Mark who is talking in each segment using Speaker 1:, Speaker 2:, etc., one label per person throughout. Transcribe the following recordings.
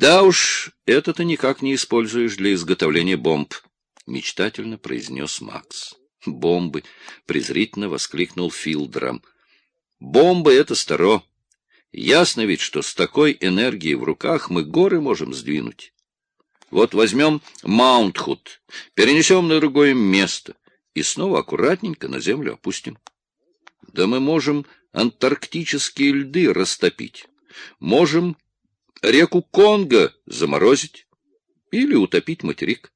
Speaker 1: Да уж, это ты никак не используешь для изготовления бомб, — мечтательно произнес Макс. Бомбы, — презрительно воскликнул Филдрам. Бомбы — это старо. Ясно ведь, что с такой энергией в руках мы горы можем сдвинуть. Вот возьмем Маунтхуд, перенесем на другое место и снова аккуратненько на землю опустим. Да мы можем антарктические льды растопить, можем реку Конго заморозить или утопить материк.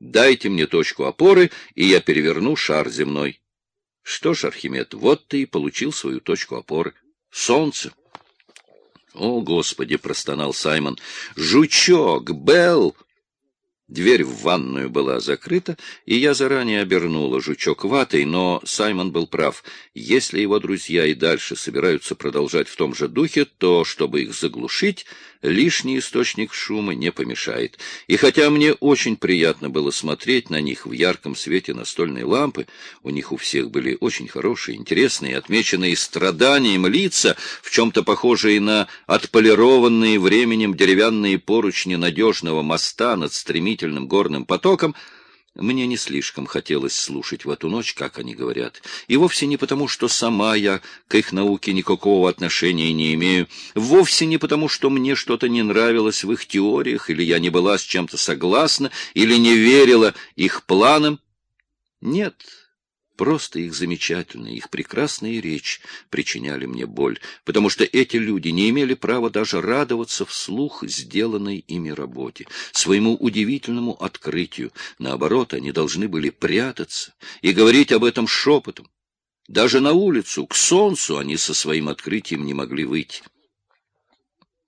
Speaker 1: Дайте мне точку опоры, и я переверну шар земной. Что ж, Архимед, вот ты и получил свою точку опоры. Солнце. О, Господи, простонал Саймон. Жучок, Белл! Дверь в ванную была закрыта, и я заранее обернула жучок ватой, но Саймон был прав. Если его друзья и дальше собираются продолжать в том же духе, то, чтобы их заглушить, лишний источник шума не помешает. И хотя мне очень приятно было смотреть на них в ярком свете настольной лампы, у них у всех были очень хорошие, интересные, отмеченные страданием лица, в чем-то похожие на отполированные временем деревянные поручни надежного моста над стремительным стремительным горным потоком, мне не слишком хотелось слушать в эту ночь, как они говорят. И вовсе не потому, что сама я к их науке никакого отношения не имею, вовсе не потому, что мне что-то не нравилось в их теориях, или я не была с чем-то согласна, или не верила их планам. Нет, Просто их замечательная, их прекрасная речь причиняли мне боль, потому что эти люди не имели права даже радоваться вслух сделанной ими работе, своему удивительному открытию. Наоборот, они должны были прятаться и говорить об этом шепотом. Даже на улицу, к солнцу они со своим открытием не могли выйти.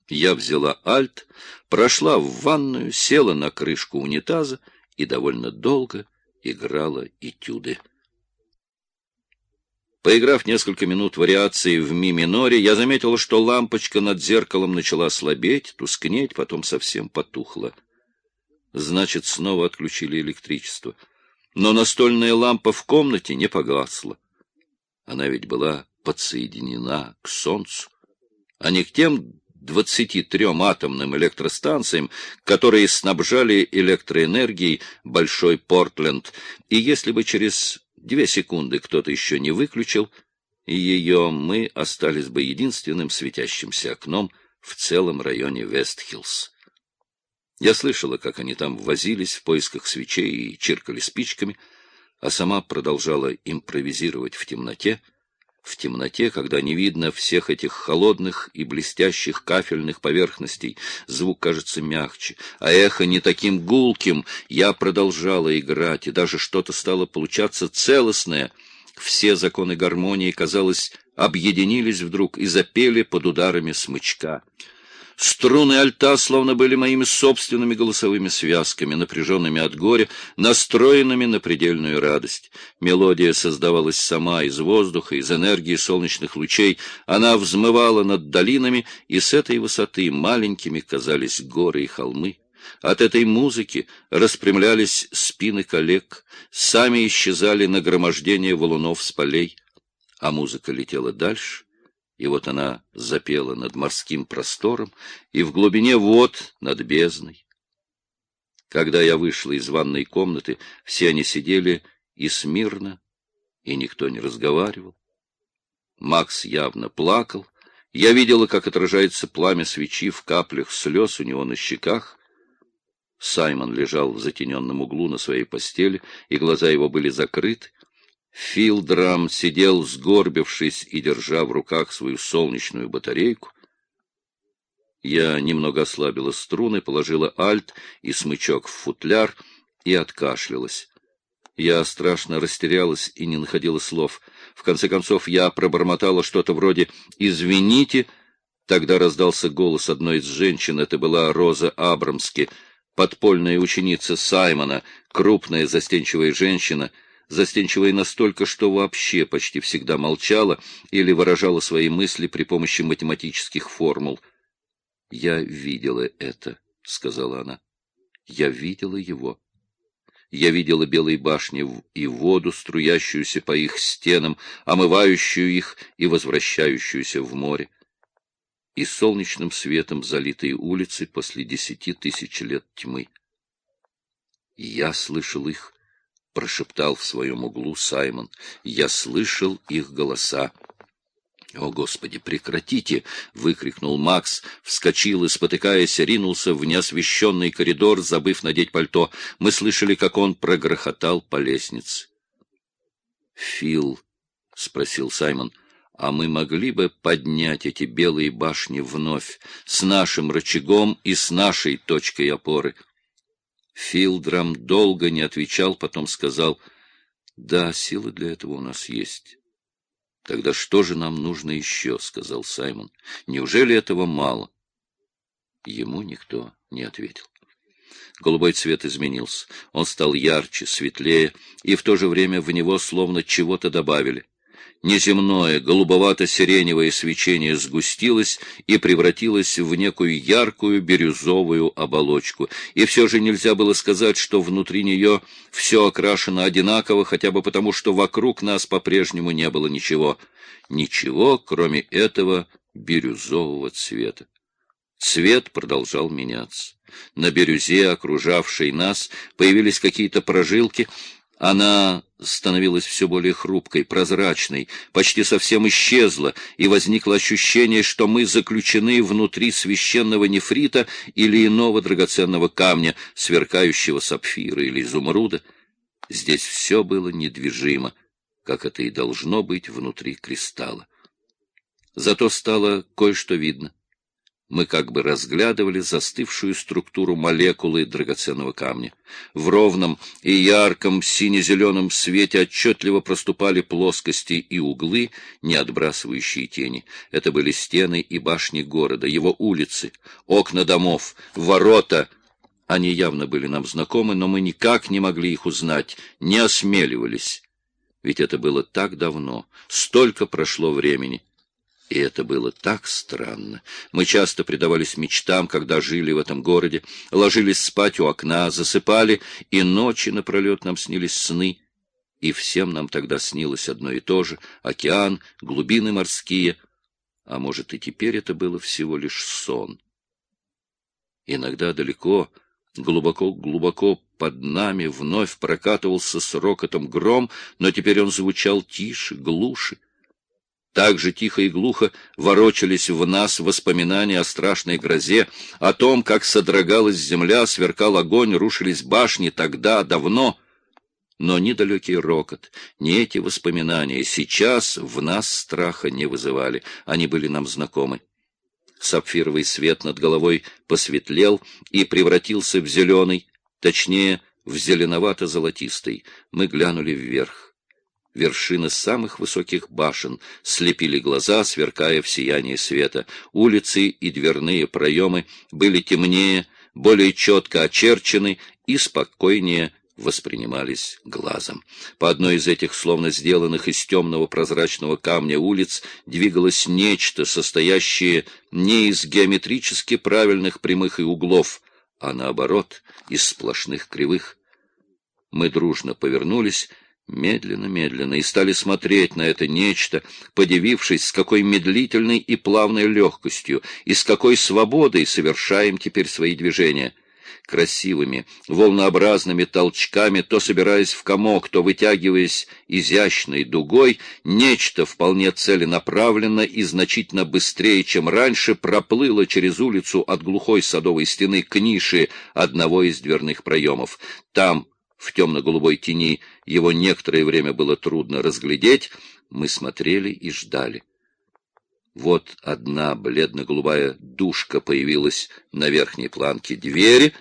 Speaker 1: Я взяла альт, прошла в ванную, села на крышку унитаза и довольно долго играла этюды. Поиграв несколько минут вариации в ми-миноре, я заметил, что лампочка над зеркалом начала слабеть, тускнеть, потом совсем потухла. Значит, снова отключили электричество. Но настольная лампа в комнате не погасла. Она ведь была подсоединена к Солнцу, а не к тем двадцати трем атомным электростанциям, которые снабжали электроэнергией Большой Портленд, и если бы через Две секунды кто-то еще не выключил, и ее мы остались бы единственным светящимся окном в целом районе Вестхиллс. Я слышала, как они там возились в поисках свечей и чиркали спичками, а сама продолжала импровизировать в темноте, в темноте, когда не видно всех этих холодных и блестящих кафельных поверхностей, звук кажется мягче, а эхо не таким гулким, я продолжала играть, и даже что-то стало получаться целостное. Все законы гармонии, казалось, объединились вдруг и запели под ударами смычка. Струны альта словно были моими собственными голосовыми связками, напряженными от горя, настроенными на предельную радость. Мелодия создавалась сама из воздуха, из энергии солнечных лучей. Она взмывала над долинами, и с этой высоты маленькими казались горы и холмы. От этой музыки распрямлялись спины коллег, сами исчезали нагромождения валунов с полей, а музыка летела дальше, и вот она запела над морским простором и в глубине вод над бездной. Когда я вышла из ванной комнаты, все они сидели и смирно, и никто не разговаривал. Макс явно плакал. Я видела, как отражается пламя свечи в каплях слез у него на щеках. Саймон лежал в затененном углу на своей постели, и глаза его были закрыты. Филдрам сидел, сгорбившись и держа в руках свою солнечную батарейку. Я немного ослабила струны, положила альт и смычок в футляр и откашлялась. Я страшно растерялась и не находила слов. В конце концов я пробормотала что-то вроде «Извините». Тогда раздался голос одной из женщин, это была Роза Абрамски, подпольная ученица Саймона, крупная застенчивая женщина — застенчивая настолько, что вообще почти всегда молчала или выражала свои мысли при помощи математических формул. «Я видела это», — сказала она. «Я видела его. Я видела белые башни и воду, струящуюся по их стенам, омывающую их и возвращающуюся в море. и солнечным светом залитые улицы после десяти тысяч лет тьмы. «Я слышал их», — прошептал в своем углу Саймон. «Я слышал их голоса». «О, Господи, прекратите!» — выкрикнул Макс, вскочил и, спотыкаясь, ринулся в неосвещенный коридор, забыв надеть пальто. Мы слышали, как он прогрохотал по лестнице. «Фил», — спросил Саймон, — а мы могли бы поднять эти белые башни вновь, с нашим рычагом и с нашей точкой опоры. Филдрам долго не отвечал, потом сказал, «Да, силы для этого у нас есть». «Тогда что же нам нужно еще?» — сказал Саймон. «Неужели этого мало?» Ему никто не ответил. Голубой цвет изменился. Он стал ярче, светлее, и в то же время в него словно чего-то добавили. Неземное, голубовато-сиреневое свечение сгустилось и превратилось в некую яркую бирюзовую оболочку. И все же нельзя было сказать, что внутри нее все окрашено одинаково, хотя бы потому, что вокруг нас по-прежнему не было ничего. Ничего, кроме этого бирюзового цвета. Цвет продолжал меняться. На бирюзе, окружавшей нас, появились какие-то прожилки, она становилась все более хрупкой, прозрачной, почти совсем исчезла, и возникло ощущение, что мы заключены внутри священного нефрита или иного драгоценного камня, сверкающего сапфира или изумруда. Здесь все было недвижимо, как это и должно быть внутри кристалла. Зато стало кое-что видно мы как бы разглядывали застывшую структуру молекулы драгоценного камня. В ровном и ярком сине-зеленом свете отчетливо проступали плоскости и углы, не отбрасывающие тени. Это были стены и башни города, его улицы, окна домов, ворота. Они явно были нам знакомы, но мы никак не могли их узнать, не осмеливались. Ведь это было так давно, столько прошло времени. И это было так странно. Мы часто предавались мечтам, когда жили в этом городе, ложились спать у окна, засыпали, и ночи напролет нам снились сны. И всем нам тогда снилось одно и то же — океан, глубины морские. А может, и теперь это было всего лишь сон. Иногда далеко, глубоко-глубоко под нами вновь прокатывался с рокотом гром, но теперь он звучал тише, глуше. Так же тихо и глухо ворочались в нас воспоминания о страшной грозе, о том, как содрогалась земля, сверкал огонь, рушились башни тогда, давно. Но ни далекий рокот, ни эти воспоминания сейчас в нас страха не вызывали, они были нам знакомы. Сапфировый свет над головой посветлел и превратился в зеленый, точнее, в зеленовато-золотистый. Мы глянули вверх. Вершины самых высоких башен слепили глаза, сверкая в сиянии света. Улицы и дверные проемы были темнее, более четко очерчены и спокойнее воспринимались глазом. По одной из этих, словно сделанных из темного прозрачного камня улиц, двигалось нечто, состоящее не из геометрически правильных прямых и углов, а наоборот, из сплошных кривых. Мы дружно повернулись медленно-медленно, и стали смотреть на это нечто, подивившись, с какой медлительной и плавной легкостью и с какой свободой совершаем теперь свои движения. Красивыми, волнообразными толчками, то собираясь в комок, то вытягиваясь изящной дугой, нечто вполне целенаправленно и значительно быстрее, чем раньше, проплыло через улицу от глухой садовой стены к нише одного из дверных проемов. Там, в темно-голубой тени. Его некоторое время было трудно разглядеть, мы смотрели и ждали. Вот одна бледно-голубая душка появилась на верхней планке двери,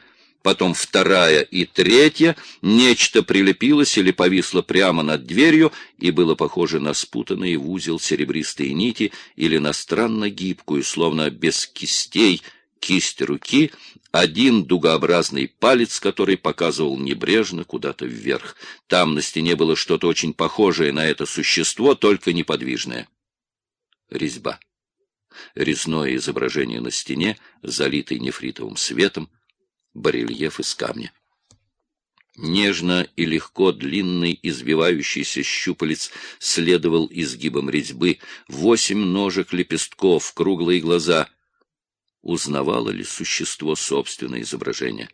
Speaker 1: потом вторая и третья, нечто прилепилось или повисло прямо над дверью и было похоже на спутанные в узел серебристые нити или на странно гибкую, словно без кистей, кисть руки, один дугообразный палец, который показывал небрежно куда-то вверх. Там на стене было что-то очень похожее на это существо, только неподвижное. Резьба. Резное изображение на стене, залитый нефритовым светом, барельеф из камня. Нежно и легко длинный извивающийся щупалец следовал изгибом резьбы, восемь ножек лепестков, круглые глаза — узнавало ли существо собственное изображение.